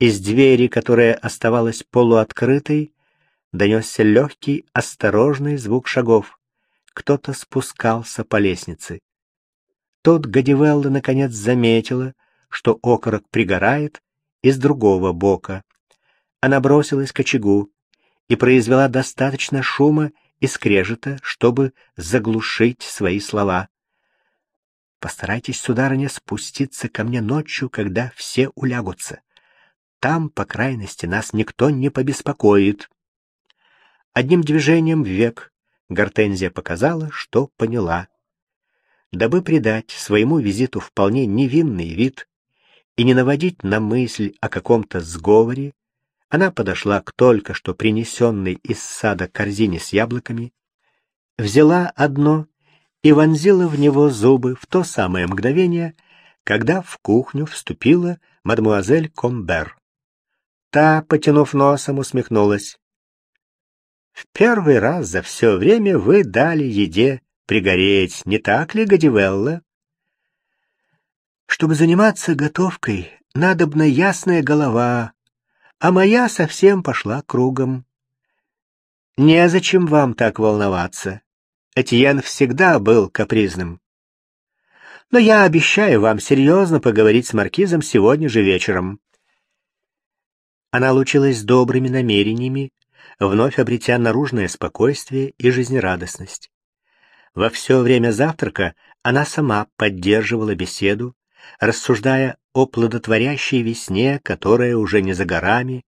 Из двери, которая оставалась полуоткрытой, донесся легкий, осторожный звук шагов. Кто-то спускался по лестнице. Тут Гадивелла наконец заметила, что окорок пригорает из другого бока. Она бросилась к очагу и произвела достаточно шума и скрежета, чтобы заглушить свои слова. «Постарайтесь, сударыня, спуститься ко мне ночью, когда все улягутся. Там, по крайности, нас никто не побеспокоит». Одним движением век Гортензия показала, что поняла. Дабы придать своему визиту вполне невинный вид и не наводить на мысль о каком-то сговоре, она подошла к только что принесенной из сада корзине с яблоками, взяла одно и вонзила в него зубы в то самое мгновение, когда в кухню вступила мадмуазель Комбер. Та, потянув носом, усмехнулась. «В первый раз за все время вы дали еде пригореть, не так ли, Гадивелла?» «Чтобы заниматься готовкой, надобна ясная голова, а моя совсем пошла кругом. Незачем вам так волноваться. Этьен всегда был капризным. Но я обещаю вам серьезно поговорить с маркизом сегодня же вечером. Она лучилась добрыми намерениями, вновь обретя наружное спокойствие и жизнерадостность. Во все время завтрака она сама поддерживала беседу, рассуждая о плодотворящей весне, которая уже не за горами,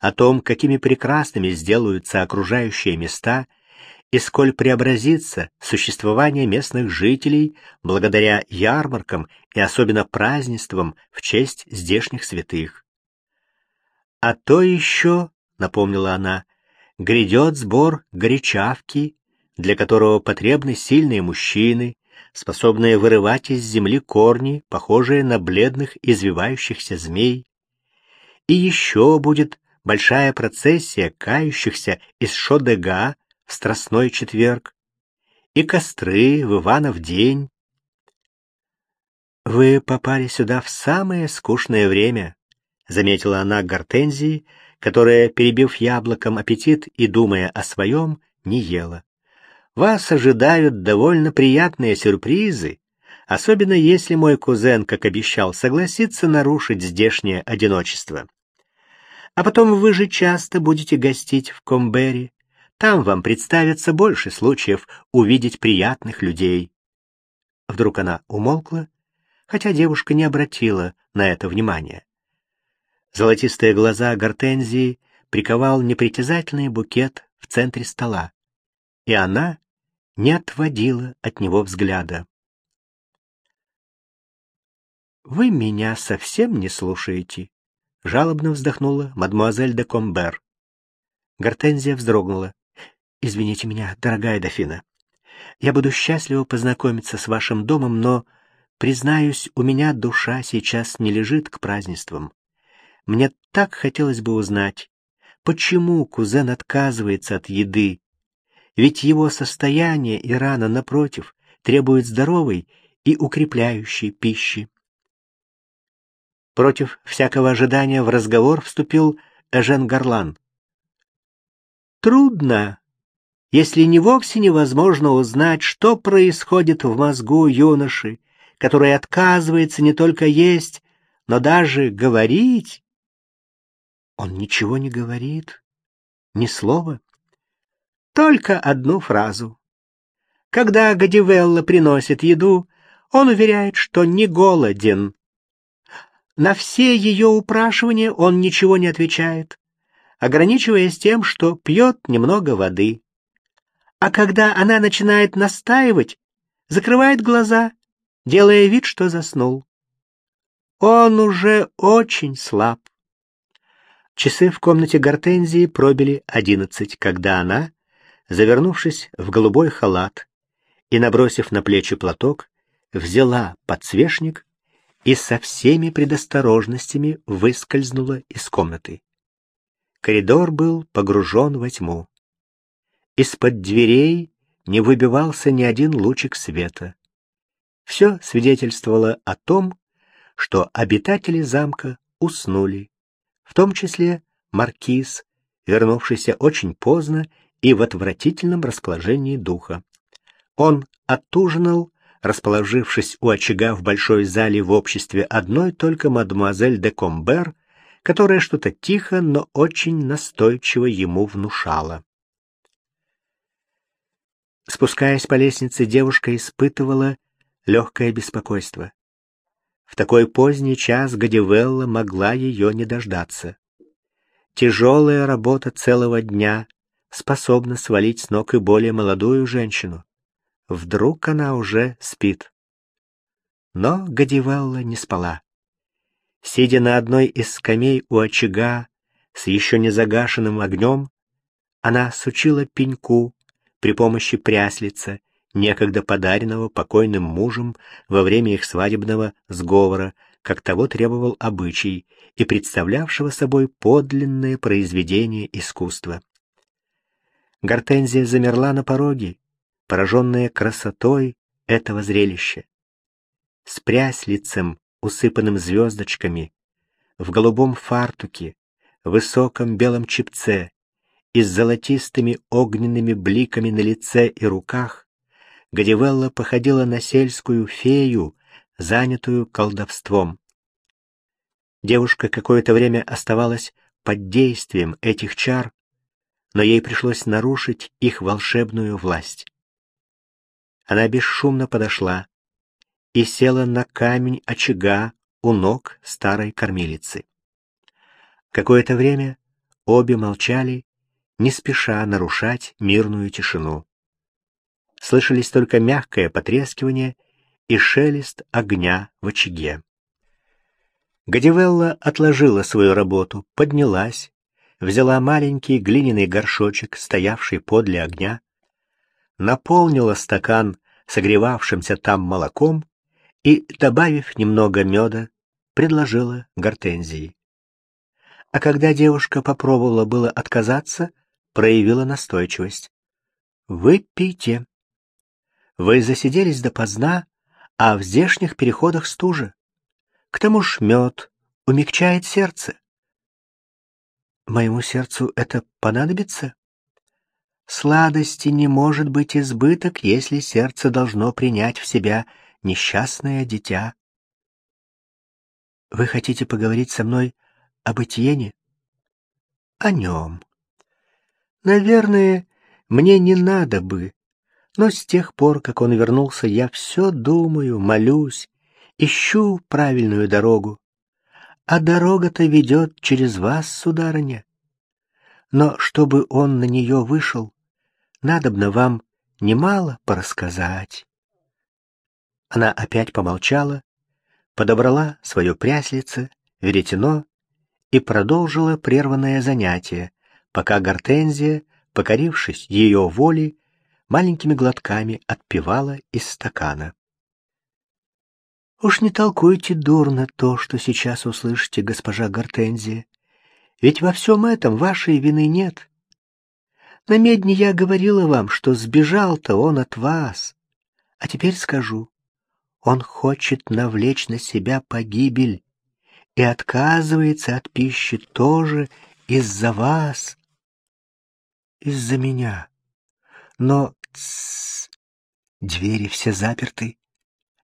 о том, какими прекрасными сделаются окружающие места и сколь преобразится существование местных жителей благодаря ярмаркам и особенно празднествам в честь здешних святых. «А то еще, — напомнила она, — грядет сбор горячавки, для которого потребны сильные мужчины, способные вырывать из земли корни, похожие на бледных извивающихся змей. И еще будет большая процессия кающихся из Шодега в Страстной четверг, и костры в Иванов день. «Вы попали сюда в самое скучное время», — заметила она Гортензии, которая, перебив яблоком аппетит и думая о своем, не ела вас ожидают довольно приятные сюрпризы, особенно если мой кузен, как обещал, согласится нарушить здешнее одиночество. А потом вы же часто будете гостить в Комбере. Там вам представится больше случаев увидеть приятных людей. Вдруг она умолкла, хотя девушка не обратила на это внимания. Золотистые глаза гортензии приковал непритязательный букет в центре стола, и она не отводила от него взгляда. «Вы меня совсем не слушаете», — жалобно вздохнула мадемуазель де Комбер. Гортензия вздрогнула. «Извините меня, дорогая дофина. Я буду счастлива познакомиться с вашим домом, но, признаюсь, у меня душа сейчас не лежит к празднествам. Мне так хотелось бы узнать, почему кузен отказывается от еды, ведь его состояние и рана, напротив, требуют здоровой и укрепляющей пищи. Против всякого ожидания в разговор вступил Эжен Гарлан. Трудно, если не вовсе невозможно узнать, что происходит в мозгу юноши, который отказывается не только есть, но даже говорить. Он ничего не говорит, ни слова только одну фразу. Когда Гадивелла приносит еду, он уверяет, что не голоден. На все ее упрашивания он ничего не отвечает, ограничиваясь тем, что пьет немного воды. А когда она начинает настаивать, закрывает глаза, делая вид, что заснул. Он уже очень слаб. Часы в комнате Гортензии пробили одиннадцать, когда она завернувшись в голубой халат и набросив на плечи платок, взяла подсвечник и со всеми предосторожностями выскользнула из комнаты. Коридор был погружен во тьму. Из-под дверей не выбивался ни один лучик света. Все свидетельствовало о том, что обитатели замка уснули, в том числе маркиз, вернувшийся очень поздно и в отвратительном расположении духа. Он отужинал, расположившись у очага в большой зале в обществе одной только мадемуазель де Комбер, которая что-то тихо, но очень настойчиво ему внушала. Спускаясь по лестнице, девушка испытывала легкое беспокойство. В такой поздний час Гадивелла могла ее не дождаться. Тяжелая работа целого дня способна свалить с ног и более молодую женщину. Вдруг она уже спит. Но Гадивелла не спала. Сидя на одной из скамей у очага с еще не загашенным огнем, она сучила пеньку при помощи пряслица, некогда подаренного покойным мужем во время их свадебного сговора, как того требовал обычай, и представлявшего собой подлинное произведение искусства. Гортензия замерла на пороге, пораженная красотой этого зрелища. С пряслицем, усыпанным звездочками, в голубом фартуке, высоком белом чепце и с золотистыми огненными бликами на лице и руках, Гадивелла походила на сельскую фею, занятую колдовством. Девушка какое-то время оставалась под действием этих чар, но ей пришлось нарушить их волшебную власть. Она бесшумно подошла и села на камень очага у ног старой кормилицы. Какое-то время обе молчали, не спеша нарушать мирную тишину слышались только мягкое потрескивание и шелест огня в очаге. Гадивелла отложила свою работу, поднялась, взяла маленький глиняный горшочек, стоявший подле огня, наполнила стакан согревавшимся там молоком и, добавив немного меда, предложила гортензии. А когда девушка попробовала было отказаться, проявила настойчивость. «Выпейте». Вы засиделись допоздна, а в здешних переходах стужа. К тому ж мед умягчает сердце. Моему сердцу это понадобится? Сладости не может быть избыток, если сердце должно принять в себя несчастное дитя. Вы хотите поговорить со мной об Этьене? О нем. Наверное, мне не надо бы, но с тех пор, как он вернулся, я все думаю, молюсь, ищу правильную дорогу. А дорога-то ведет через вас, сударыня. Но чтобы он на нее вышел, надобно вам немало порассказать. Она опять помолчала, подобрала свое пряслице, веретено и продолжила прерванное занятие, пока Гортензия, покорившись ее воле, маленькими глотками отпивала из стакана. «Уж не толкуйте дурно то, что сейчас услышите, госпожа Гортензия. Ведь во всем этом вашей вины нет. На медне я говорила вам, что сбежал-то он от вас. А теперь скажу, он хочет навлечь на себя погибель и отказывается от пищи тоже из-за вас, из-за меня. Но Тссс. Двери все заперты.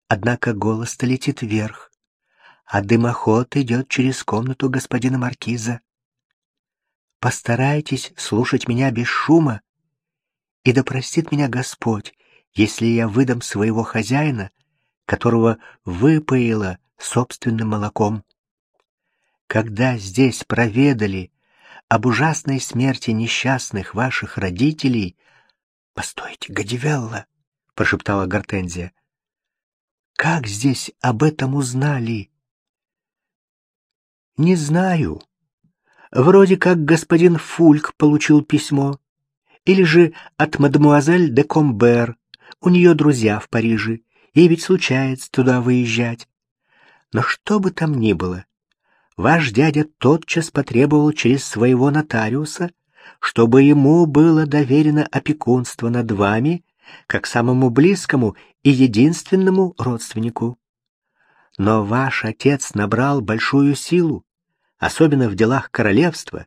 Однако голос-то летит вверх, а дымоход идет через комнату господина Маркиза. Постарайтесь слушать меня без шума, и да простит меня Господь, если я выдам своего хозяина, которого выпоила собственным молоком. Когда здесь проведали об ужасной смерти несчастных ваших родителей, «Постойте, Гадивелла!» — прошептала Гортензия. «Как здесь об этом узнали?» «Не знаю. Вроде как господин Фульк получил письмо. Или же от мадемуазель де Комбер. У нее друзья в Париже. Ей ведь случается туда выезжать. Но что бы там ни было, ваш дядя тотчас потребовал через своего нотариуса чтобы ему было доверено опекунство над вами, как самому близкому и единственному родственнику. Но ваш отец набрал большую силу, особенно в делах королевства,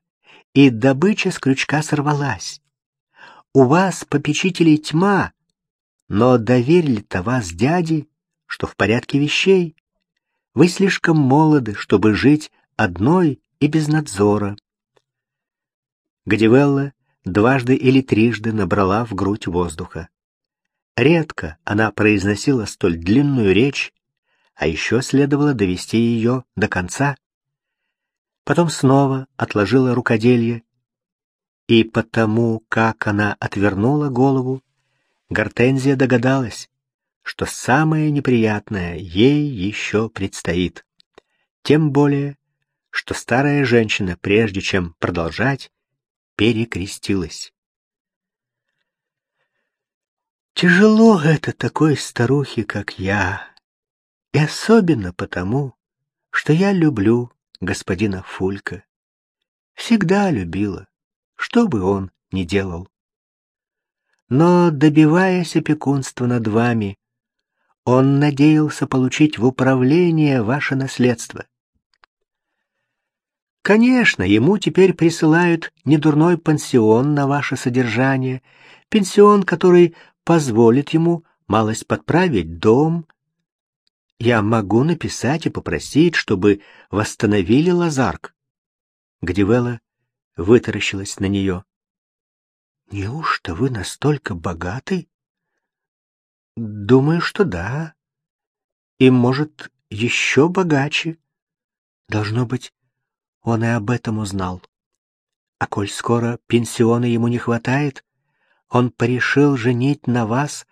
и добыча с крючка сорвалась. У вас, попечителей, тьма, но доверили-то вас дяде, что в порядке вещей. Вы слишком молоды, чтобы жить одной и без надзора. Гадивелла дважды или трижды набрала в грудь воздуха. Редко она произносила столь длинную речь, а еще следовало довести ее до конца. Потом снова отложила рукоделье, и потому, как она отвернула голову, Гортензия догадалась, что самое неприятное ей еще предстоит. Тем более, что старая женщина, прежде чем продолжать, перекрестилась. Тяжело это такой старухе, как я, и особенно потому, что я люблю господина Фулька. Всегда любила, что бы он ни делал. Но, добиваясь опекунства над вами, он надеялся получить в управление ваше наследство. Конечно, ему теперь присылают недурной пансион на ваше содержание, пенсион, который позволит ему малость подправить дом. Я могу написать и попросить, чтобы восстановили лазарк. Гдивела вытаращилась на нее. Неужто вы настолько богаты? Думаю, что да. И, может, еще богаче. Должно быть, он и об этом узнал. А коль скоро пенсиона ему не хватает, он порешил женить на вас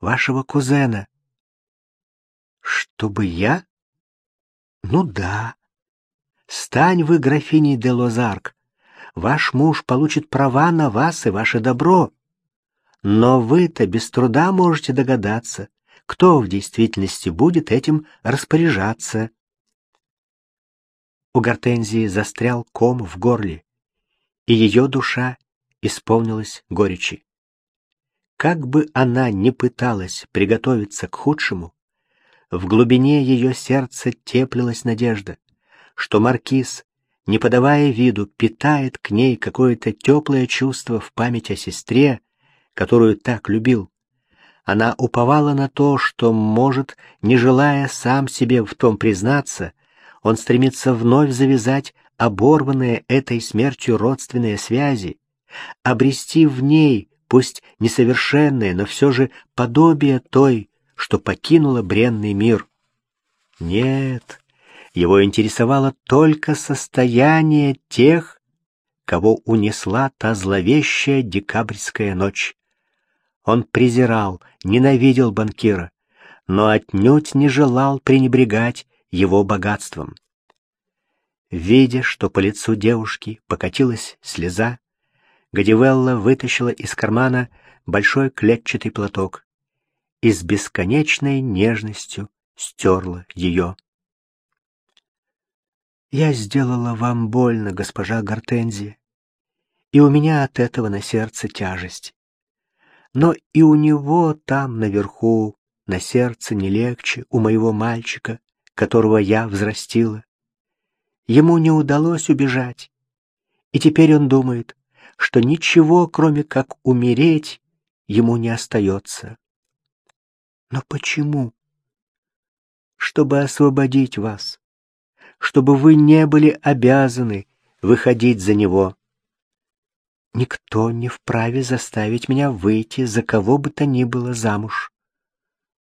вашего кузена. Чтобы я? Ну да. Стань вы графиней де Лозарк. Ваш муж получит права на вас и ваше добро. Но вы-то без труда можете догадаться, кто в действительности будет этим распоряжаться. У Гортензии застрял ком в горле, и ее душа исполнилась горечи. Как бы она ни пыталась приготовиться к худшему, в глубине ее сердца теплилась надежда, что маркиз, не подавая виду, питает к ней какое-то теплое чувство в память о сестре, которую так любил. Она уповала на то, что, может, не желая сам себе в том признаться, он стремится вновь завязать оборванные этой смертью родственные связи, обрести в ней, пусть несовершенное, но все же подобие той, что покинула бренный мир. Нет, его интересовало только состояние тех, кого унесла та зловещая декабрьская ночь. Он презирал, ненавидел банкира, но отнюдь не желал пренебрегать его богатством. Видя, что по лицу девушки покатилась слеза, Гадивелла вытащила из кармана большой клетчатый платок и с бесконечной нежностью стерла ее. «Я сделала вам больно, госпожа Гортензия, и у меня от этого на сердце тяжесть. Но и у него там наверху на сердце не легче у моего мальчика, которого я взрастила. Ему не удалось убежать, и теперь он думает, что ничего, кроме как умереть, ему не остается. Но почему? Чтобы освободить вас, чтобы вы не были обязаны выходить за него. Никто не вправе заставить меня выйти за кого бы то ни было замуж.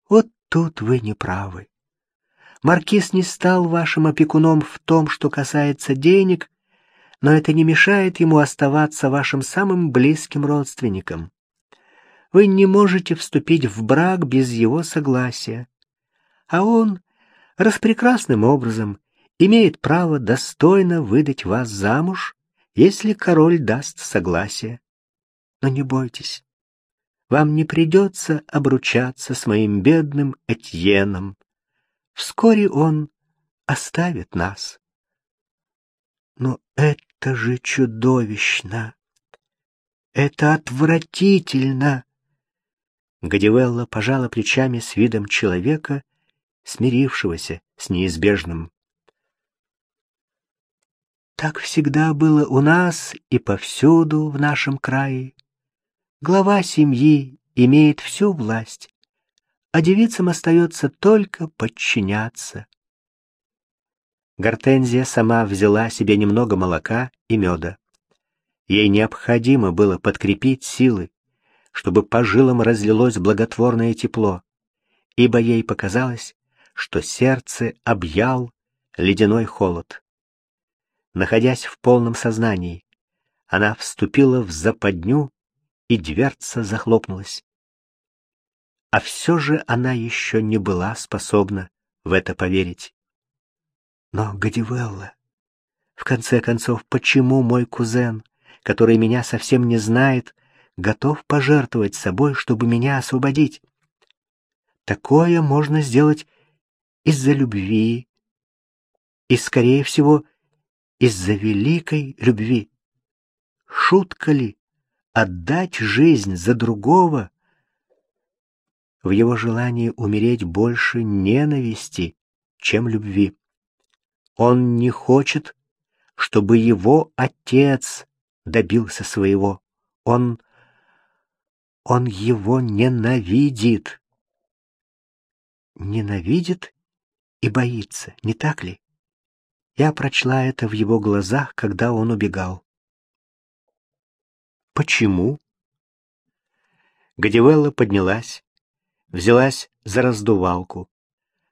Вот тут вы не правы. Маркиз не стал вашим опекуном в том, что касается денег, но это не мешает ему оставаться вашим самым близким родственником. Вы не можете вступить в брак без его согласия, а он распрекрасным образом имеет право достойно выдать вас замуж, если король даст согласие. Но не бойтесь, вам не придется обручаться с моим бедным Этьеном. Вскоре он оставит нас. Но это же чудовищно! Это отвратительно! Гадивелла пожала плечами с видом человека, смирившегося с неизбежным. Так всегда было у нас и повсюду в нашем крае. Глава семьи имеет всю власть, а девицам остается только подчиняться. Гортензия сама взяла себе немного молока и меда. Ей необходимо было подкрепить силы, чтобы по жилам разлилось благотворное тепло, ибо ей показалось, что сердце объял ледяной холод. Находясь в полном сознании, она вступила в западню, и дверца захлопнулась. А все же она еще не была способна в это поверить. Но, Гадивелла, в конце концов, почему мой кузен, который меня совсем не знает, готов пожертвовать собой, чтобы меня освободить? Такое можно сделать из-за любви и, скорее всего, из-за великой любви. Шутка ли отдать жизнь за другого? В его желании умереть больше ненависти, чем любви. Он не хочет, чтобы его отец добился своего. Он... он его ненавидит. Ненавидит и боится, не так ли? Я прочла это в его глазах, когда он убегал. Почему? Гадивелла поднялась, взялась за раздувалку,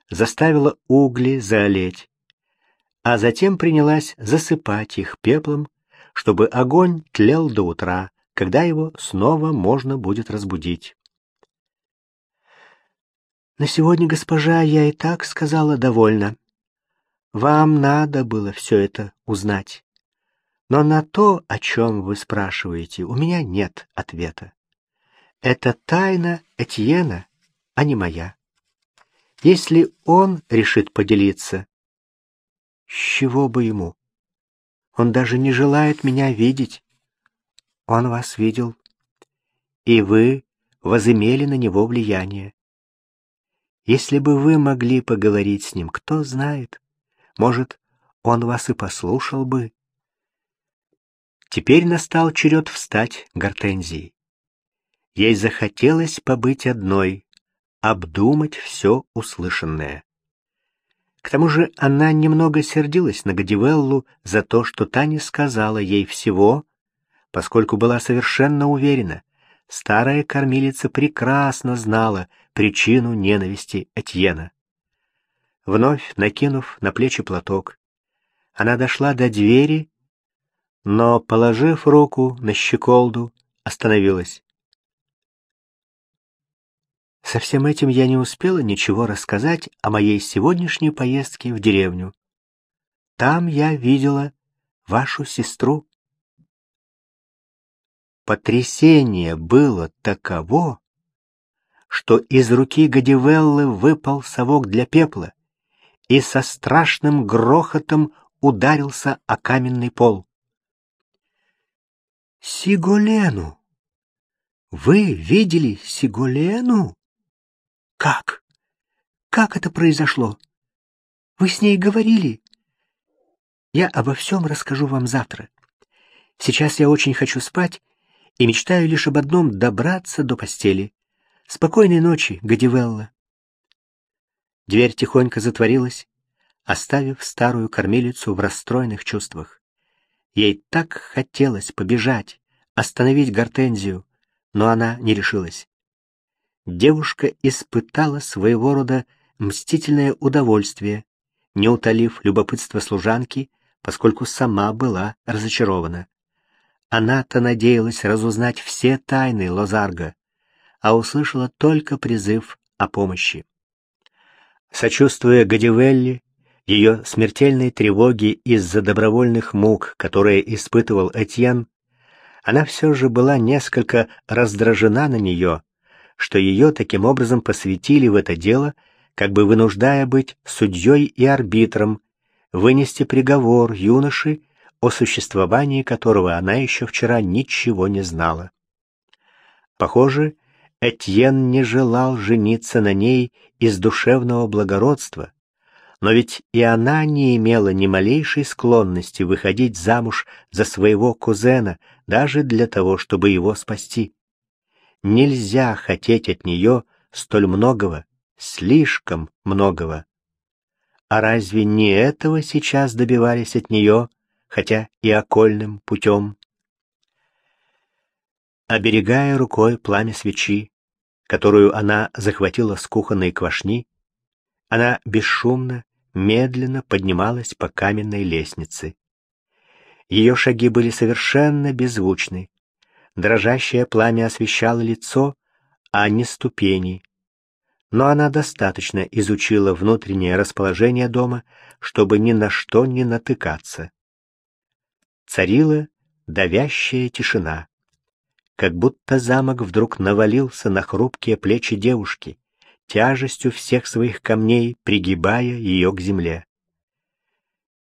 заставила угли заолеть, а затем принялась засыпать их пеплом, чтобы огонь тлел до утра, когда его снова можно будет разбудить. «На сегодня, госпожа, я и так сказала довольно», вам надо было все это узнать. Но на то, о чем вы спрашиваете, у меня нет ответа. Это тайна Этьена, а не моя. Если он решит поделиться, с чего бы ему? Он даже не желает меня видеть. Он вас видел, и вы возымели на него влияние. Если бы вы могли поговорить с ним, кто знает, может, он вас и послушал бы. Теперь настал черед встать Гортензии. Ей захотелось побыть одной, обдумать все услышанное. К тому же она немного сердилась на Гадивеллу за то, что та не сказала ей всего, поскольку была совершенно уверена, старая кормилица прекрасно знала причину ненависти Этьена. Вновь накинув на плечи платок, она дошла до двери, но, положив руку на щеколду, остановилась. Со всем этим я не успела ничего рассказать о моей сегодняшней поездке в деревню. Там я видела вашу сестру. Потрясение было таково, что из руки Гадивеллы выпал совок для пепла и со страшным грохотом ударился о каменный пол. «Сиголену! Вы видели Сиголену? Как? Как это произошло? Вы с ней говорили? Я обо всем расскажу вам завтра. Сейчас я очень хочу спать и мечтаю лишь об одном — добраться до постели. Спокойной ночи, Гадивелла. Дверь тихонько затворилась, оставив старую кормилицу в расстроенных чувствах. Ей так хотелось побежать, остановить Гортензию, но она не решилась. Девушка испытала своего рода мстительное удовольствие, не утолив любопытство служанки, поскольку сама была разочарована. Она-то надеялась разузнать все тайны Лозарга, а услышала только призыв о помощи. Сочувствуя Гадивелли, ее смертельной тревоги из-за добровольных мук, которые испытывал Этьен, она все же была несколько раздражена на нее, что ее таким образом посвятили в это дело, как бы вынуждая быть судьей и арбитром, вынести приговор юноши, о существовании которого она еще вчера ничего не знала. Похоже, Этьен не желал жениться на ней из душевного благородства, Но ведь и она не имела ни малейшей склонности выходить замуж за своего кузена, даже для того, чтобы его спасти. Нельзя хотеть от нее столь многого, слишком многого. А разве не этого сейчас добивались от нее, хотя и окольным путем? Оберегая рукой пламя свечи, которую она захватила с кухонной квашни, она бесшумно, медленно поднималась по каменной лестнице. Ее шаги были совершенно беззвучны. Дрожащее пламя освещало лицо, а не ступени. Но она достаточно изучила внутреннее расположение дома, чтобы ни на что не натыкаться. Царила давящая тишина, как будто замок вдруг навалился на хрупкие плечи девушки, тяжестью всех своих камней пригибая ее к земле.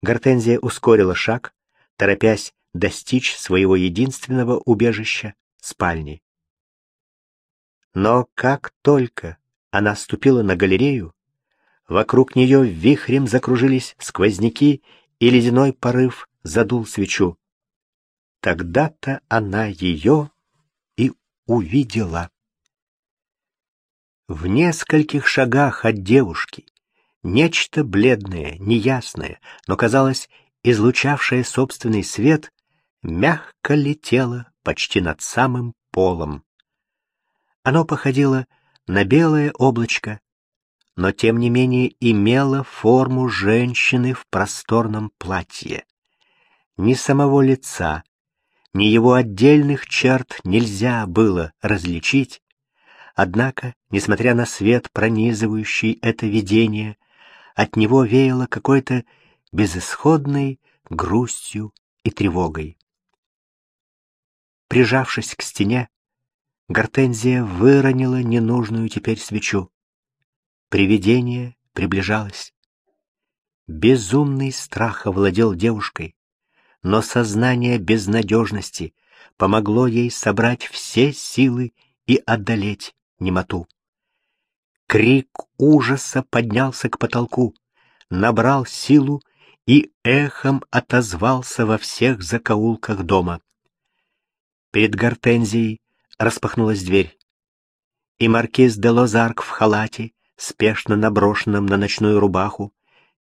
Гортензия ускорила шаг, торопясь достичь своего единственного убежища — спальни. Но как только она ступила на галерею, вокруг нее вихрем закружились сквозняки, и ледяной порыв задул свечу. Тогда-то она ее и увидела. В нескольких шагах от девушки нечто бледное, неясное, но, казалось, излучавшее собственный свет, мягко летело почти над самым полом. Оно походило на белое облачко, но тем не менее имело форму женщины в просторном платье. Ни самого лица, ни его отдельных черт нельзя было различить, Однако, несмотря на свет, пронизывающий это видение, от него веяло какой-то безысходной грустью и тревогой. Прижавшись к стене, Гортензия выронила ненужную теперь свечу. Привидение приближалось. Безумный страх овладел девушкой, но сознание безнадежности помогло ей собрать все силы и одолеть немоту. Крик ужаса поднялся к потолку, набрал силу и эхом отозвался во всех закоулках дома. Перед гортензией распахнулась дверь, и маркиз де Лозарк в халате, спешно наброшенном на ночную рубаху,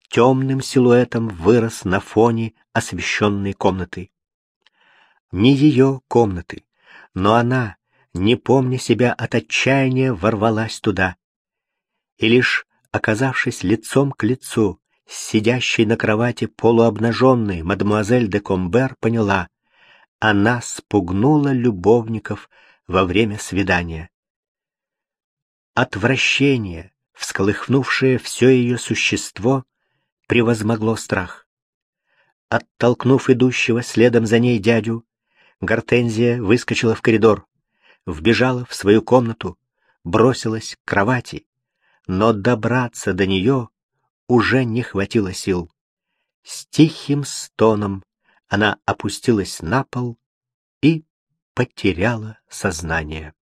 темным силуэтом вырос на фоне освещенной комнаты. Не ее комнаты, но она, не помня себя от отчаяния, ворвалась туда. И лишь оказавшись лицом к лицу сидящей на кровати полуобнаженной мадемуазель де Комбер, поняла, она спугнула любовников во время свидания. Отвращение, всколыхнувшее все ее существо, превозмогло страх. Оттолкнув идущего следом за ней дядю, Гортензия выскочила в коридор вбежала в свою комнату, бросилась к кровати, но добраться до нее уже не хватило сил. С тихим стоном она опустилась на пол и потеряла сознание.